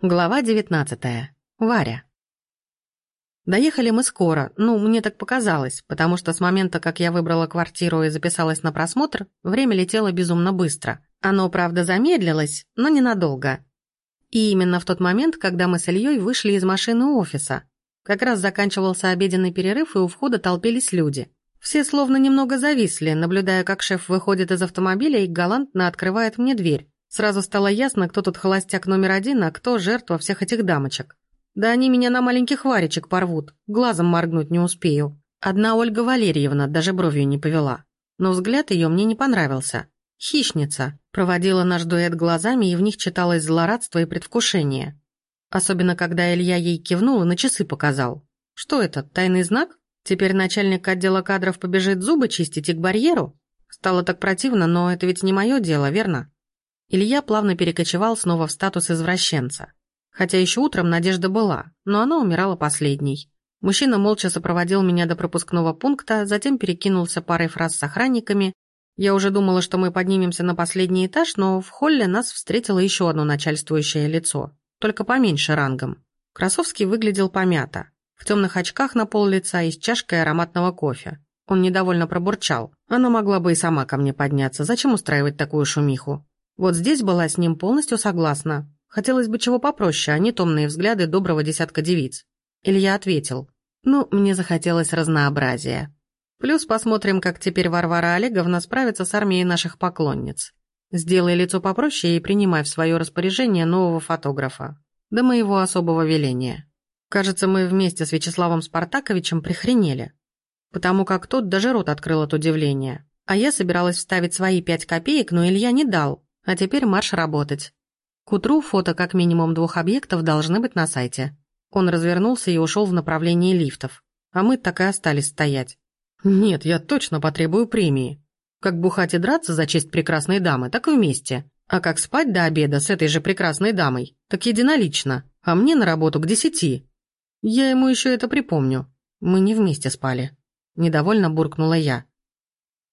Глава девятнадцатая. Варя. Доехали мы скоро, ну, мне так показалось, потому что с момента, как я выбрала квартиру и записалась на просмотр, время летело безумно быстро. Оно, правда, замедлилось, но ненадолго. И именно в тот момент, когда мы с Ильей вышли из машины офиса. Как раз заканчивался обеденный перерыв, и у входа толпились люди. Все словно немного зависли, наблюдая, как шеф выходит из автомобиля и галантно открывает мне дверь. Сразу стало ясно, кто тут холостяк номер один, а кто жертва всех этих дамочек. Да они меня на маленьких варечек порвут, глазом моргнуть не успею. Одна Ольга Валерьевна даже бровью не повела. Но взгляд ее мне не понравился. Хищница. Проводила наш дуэт глазами, и в них читалось злорадство и предвкушение. Особенно, когда Илья ей кивнул и на часы показал. Что это, тайный знак? Теперь начальник отдела кадров побежит зубы чистить и к барьеру? Стало так противно, но это ведь не мое дело, верно? Илья плавно перекочевал снова в статус извращенца. Хотя еще утром надежда была, но она умирала последней. Мужчина молча сопроводил меня до пропускного пункта, затем перекинулся парой фраз с охранниками. Я уже думала, что мы поднимемся на последний этаж, но в холле нас встретило еще одно начальствующее лицо, только поменьше рангом. Красовский выглядел помято, в темных очках на пол лица и с чашкой ароматного кофе. Он недовольно пробурчал. Она могла бы и сама ко мне подняться, зачем устраивать такую шумиху? Вот здесь была с ним полностью согласна. Хотелось бы чего попроще, а не томные взгляды доброго десятка девиц. Илья ответил. Ну, мне захотелось разнообразия. Плюс посмотрим, как теперь Варвара Олеговна справится с армией наших поклонниц. Сделай лицо попроще и принимай в свое распоряжение нового фотографа. До моего особого веления. Кажется, мы вместе с Вячеславом Спартаковичем прихренели. Потому как тот даже рот открыл от удивления. А я собиралась вставить свои пять копеек, но Илья не дал, а теперь марш работать. К утру фото как минимум двух объектов должны быть на сайте. Он развернулся и ушел в направлении лифтов. А мы так и остались стоять. Нет, я точно потребую премии. Как бухать и драться за честь прекрасной дамы, так и вместе. А как спать до обеда с этой же прекрасной дамой, так единолично. А мне на работу к десяти. Я ему еще это припомню. Мы не вместе спали. Недовольно буркнула я.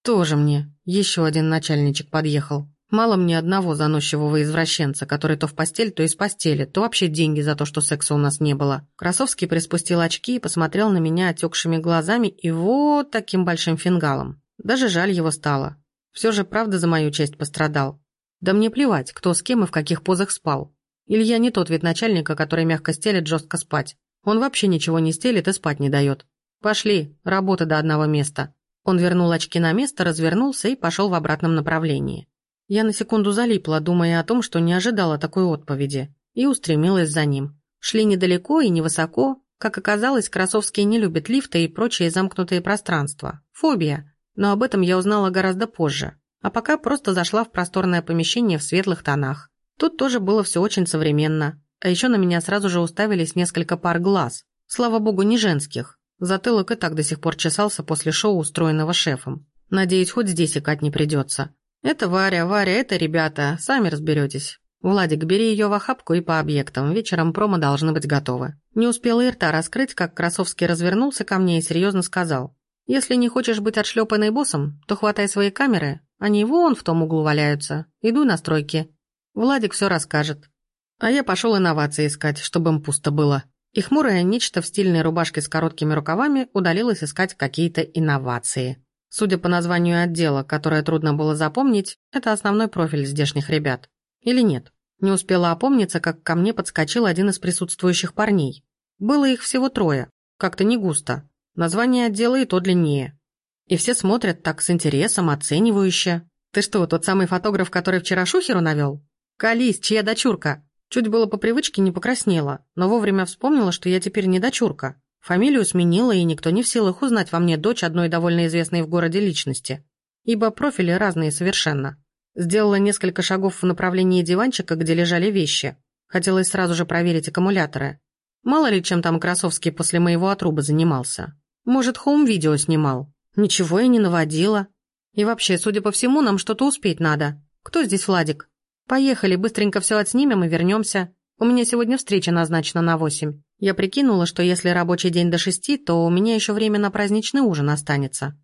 Тоже мне. Еще один начальничек подъехал. Мало мне одного заносчивого извращенца, который то в постель, то из постели, то вообще деньги за то, что секса у нас не было. Красовский приспустил очки и посмотрел на меня отекшими глазами и вот таким большим фингалом. Даже жаль его стало. Все же правда за мою честь пострадал. Да мне плевать, кто с кем и в каких позах спал. Илья не тот вид начальника, который мягко стелит жестко спать. Он вообще ничего не стелит и спать не дает. Пошли, работа до одного места. Он вернул очки на место, развернулся и пошел в обратном направлении. Я на секунду залипла, думая о том, что не ожидала такой отповеди, и устремилась за ним. Шли недалеко и невысоко. Как оказалось, Красовский не любит лифты и прочие замкнутые пространства. Фобия. Но об этом я узнала гораздо позже. А пока просто зашла в просторное помещение в светлых тонах. Тут тоже было все очень современно. А еще на меня сразу же уставились несколько пар глаз. Слава богу, не женских. Затылок и так до сих пор чесался после шоу, устроенного шефом. Надеюсь, хоть здесь икать не придется. «Это Варя, Варя, это ребята, сами разберетесь. Владик, бери ее в охапку и по объектам, вечером промо должны быть готовы». Не успела и рта раскрыть, как Красовский развернулся ко мне и серьезно сказал. «Если не хочешь быть отшлепанной боссом, то хватай свои камеры, они вон в том углу валяются. Иду на стройки. Владик все расскажет. А я пошел инновации искать, чтобы им пусто было». И хмурое нечто в стильной рубашке с короткими рукавами удалилось искать какие-то инновации. Судя по названию отдела, которое трудно было запомнить, это основной профиль здешних ребят. Или нет? Не успела опомниться, как ко мне подскочил один из присутствующих парней. Было их всего трое. Как-то не густо. Название отдела и то длиннее. И все смотрят так с интересом, оценивающе. «Ты что, тот самый фотограф, который вчера шухеру навел?» «Колись, чья дочурка?» Чуть было по привычке не покраснела, но вовремя вспомнила, что я теперь не дочурка. Фамилию сменила, и никто не в силах узнать во мне дочь одной довольно известной в городе личности. Ибо профили разные совершенно. Сделала несколько шагов в направлении диванчика, где лежали вещи. Хотелось сразу же проверить аккумуляторы. Мало ли, чем там Красовский после моего отруба занимался. Может, хоум-видео снимал. Ничего я не наводила. И вообще, судя по всему, нам что-то успеть надо. Кто здесь Владик? Поехали, быстренько все отснимем и вернемся. У меня сегодня встреча назначена на восемь. Я прикинула, что если рабочий день до шести, то у меня еще время на праздничный ужин останется.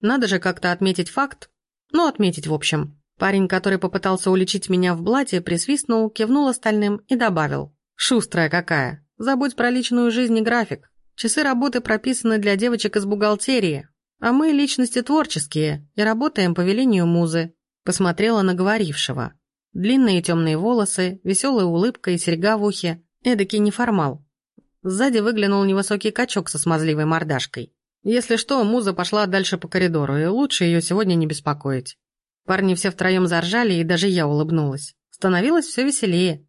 Надо же как-то отметить факт. Ну, отметить в общем. Парень, который попытался уличить меня в блате, присвистнул, кивнул остальным и добавил. Шустрая какая. Забудь про личную жизнь и график. Часы работы прописаны для девочек из бухгалтерии, а мы личности творческие и работаем по велению музы. Посмотрела на говорившего. Длинные темные волосы, веселая улыбка и серьга в ухе. Эдакий неформал. Сзади выглянул невысокий качок со смазливой мордашкой. Если что, муза пошла дальше по коридору, и лучше ее сегодня не беспокоить. Парни все втроем заржали, и даже я улыбнулась. Становилось все веселее.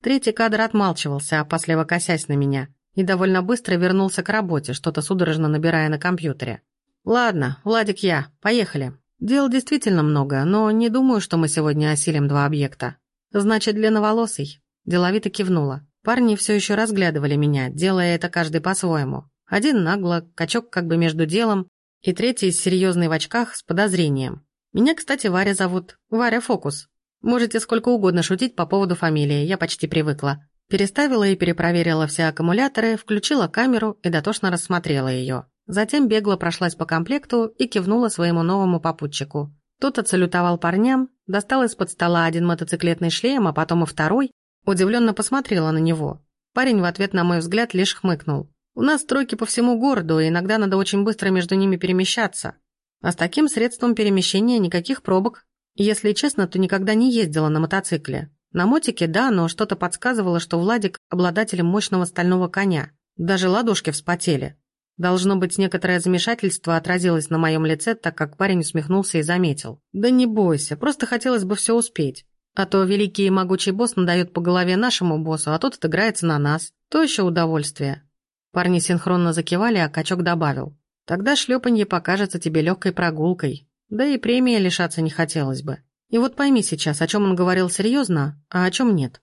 Третий кадр отмалчивался, опасливо косясь на меня, и довольно быстро вернулся к работе, что-то судорожно набирая на компьютере. «Ладно, Владик я, поехали. Дел действительно много, но не думаю, что мы сегодня осилим два объекта. Значит, длинноволосый». Деловито кивнула. Парни все еще разглядывали меня, делая это каждый по-своему. Один нагло, качок как бы между делом, и третий серьезный в очках с подозрением. Меня, кстати, Варя зовут. Варя Фокус. Можете сколько угодно шутить по поводу фамилии, я почти привыкла. Переставила и перепроверила все аккумуляторы, включила камеру и дотошно рассмотрела ее. Затем бегло прошлась по комплекту и кивнула своему новому попутчику. Тот отсалютовал парням, достал из-под стола один мотоциклетный шлем, а потом и второй, удивленно посмотрела на него. Парень в ответ на мой взгляд лишь хмыкнул. «У нас стройки по всему городу, и иногда надо очень быстро между ними перемещаться. А с таким средством перемещения никаких пробок. Если честно, то никогда не ездила на мотоцикле. На мотике, да, но что-то подсказывало, что Владик – обладателем мощного стального коня. Даже ладошки вспотели. Должно быть, некоторое замешательство отразилось на моем лице, так как парень усмехнулся и заметил. «Да не бойся, просто хотелось бы все успеть. А то великий и могучий босс надает по голове нашему боссу, а тот отыграется на нас. То еще удовольствие». Парни синхронно закивали, а качок добавил. «Тогда шлепанье покажется тебе легкой прогулкой. Да и премии лишаться не хотелось бы. И вот пойми сейчас, о чем он говорил серьезно, а о чем нет.